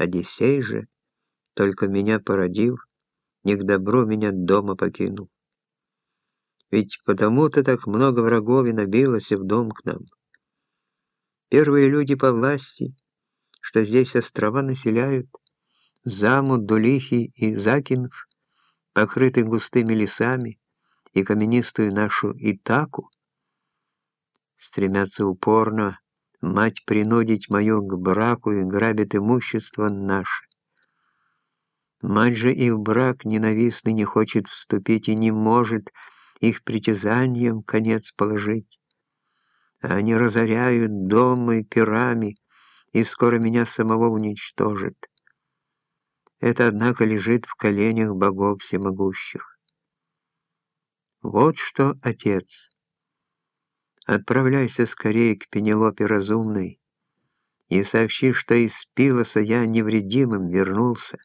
Одиссей же, только меня породив, не к добру меня дома покинул. Ведь потому-то так много врагов и набилось в дом к нам. Первые люди по власти, что здесь острова населяют, Заму, Дулихи и Закинов, покрыты густыми лесами, и каменистую нашу Итаку, стремятся упорно мать принудить мою к браку и грабит имущество наше. Мать же и в брак ненавистный не хочет вступить и не может их притязаниям конец положить. Они разоряют дома и пирами, и скоро меня самого уничтожат. Это, однако, лежит в коленях богов всемогущих. Вот что, отец, отправляйся скорее к Пенелопе разумной и сообщи, что из Пилоса я невредимым вернулся.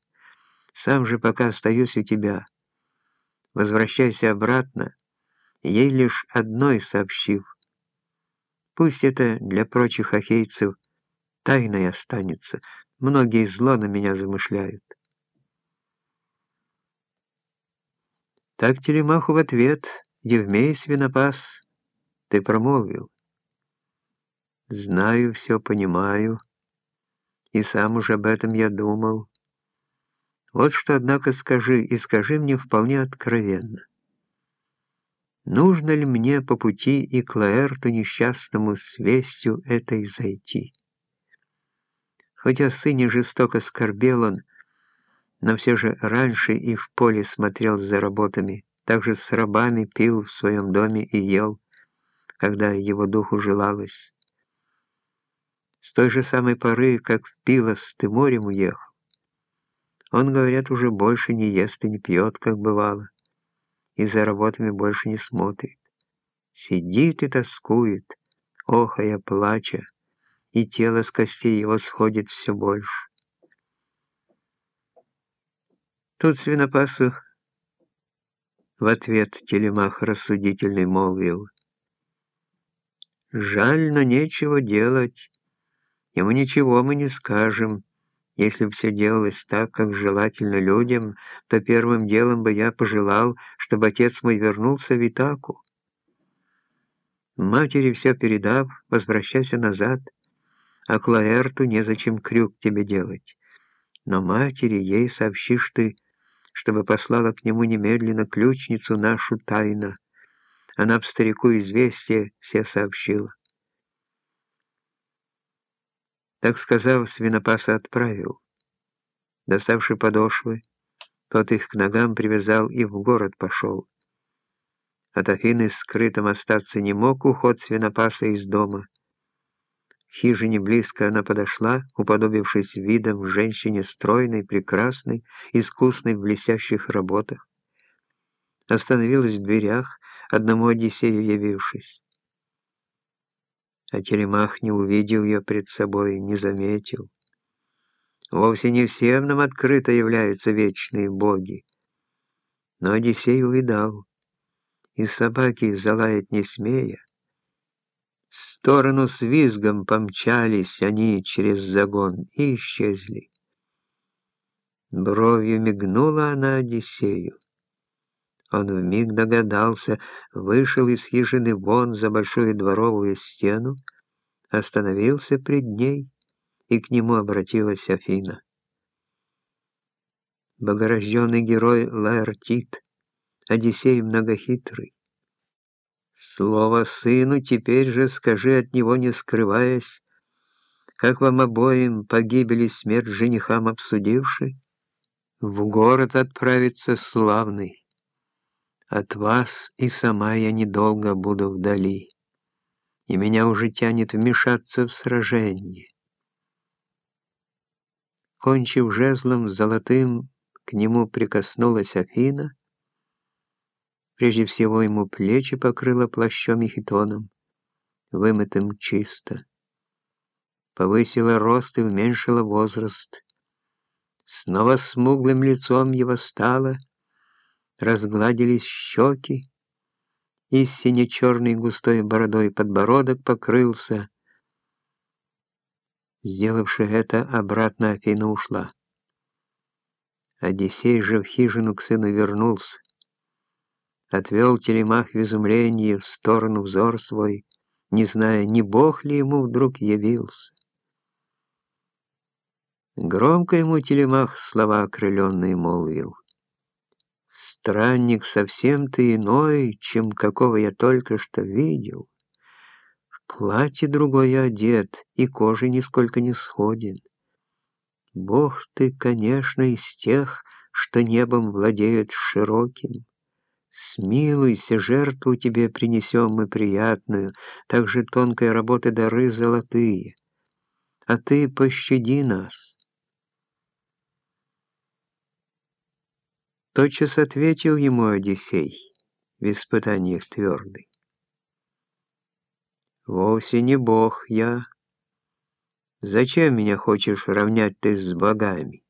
Сам же пока остаюсь у тебя. Возвращайся обратно, ей лишь одной сообщив. Пусть это для прочих ахейцев тайной останется. Многие зло на меня замышляют. Так Телемаху в ответ, Евмей свинопас, ты промолвил. Знаю, все понимаю, и сам уже об этом я думал. Вот что, однако, скажи, и скажи мне вполне откровенно. Нужно ли мне по пути и к Лаэрту несчастному с вестью этой зайти? Хотя сыне жестоко скорбел он, но все же раньше и в поле смотрел за работами, также с рабами пил в своем доме и ел, когда его духу желалось. С той же самой поры, как в Пилос ты морем уехал, он, говорят, уже больше не ест и не пьет, как бывало, и за работами больше не смотрит. Сидит и тоскует, охая, плача, и тело с костей его сходит все больше. Тут свинопасу в ответ телемах рассудительный молвил. «Жаль, но нечего делать. Ему ничего мы не скажем. Если бы все делалось так, как желательно людям, то первым делом бы я пожелал, чтобы отец мой вернулся в Итаку. Матери все передав, возвращайся назад, а Клаэрту незачем крюк тебе делать. Но матери ей сообщишь ты, чтобы послала к нему немедленно ключницу нашу тайно. Она б старику известие все сообщила. Так сказав, свинопаса отправил. Доставший подошвы, тот их к ногам привязал и в город пошел. От Афины скрытым остаться не мог уход свинопаса из дома, хижине близко она подошла, уподобившись видом женщине стройной, прекрасной, искусной в блестящих работах. Остановилась в дверях, одному Одиссею явившись. А Телемах не увидел ее пред собой, не заметил. Вовсе не всем нам открыто являются вечные боги. Но Одиссей увидал, и собаки залает не смея, в сторону с визгом помчались они через загон и исчезли. Бровью мигнула она Одиссею. Он вмиг догадался, вышел из хижины вон за большую дворовую стену, остановился пред ней, и к нему обратилась Афина. Богорожденный герой Лаэртит, Одиссей многохитрый, Слово сыну теперь же скажи от него, не скрываясь, как вам обоим погибели смерть женихам обсудивши, в город отправиться славный. От вас и сама я недолго буду вдали, и меня уже тянет вмешаться в сражение. Кончив жезлом золотым, к нему прикоснулась Афина, Прежде всего ему плечи покрыла плащом и хитоном, вымытым чисто. Повысила рост и уменьшила возраст. Снова смуглым лицом его стало, разгладились щеки, и сине-черной густой бородой подбородок покрылся. Сделавши это, обратно Афина ушла. Одиссей же в хижину к сыну вернулся. Отвел телемах в изумлении в сторону взор свой, не зная, не бог ли ему вдруг явился. Громко ему телемах слова окрыленные молвил. «Странник совсем ты иной, чем какого я только что видел. В платье другое одет, и кожи нисколько не сходен. Бог ты, конечно, из тех, что небом владеют широким. Смилуйся, жертву тебе принесем мы приятную, также тонкой работы дары золотые. А ты пощади нас». Тотчас ответил ему Одиссей, в испытаниях твердый. «Вовсе не бог я. Зачем меня хочешь равнять ты с богами?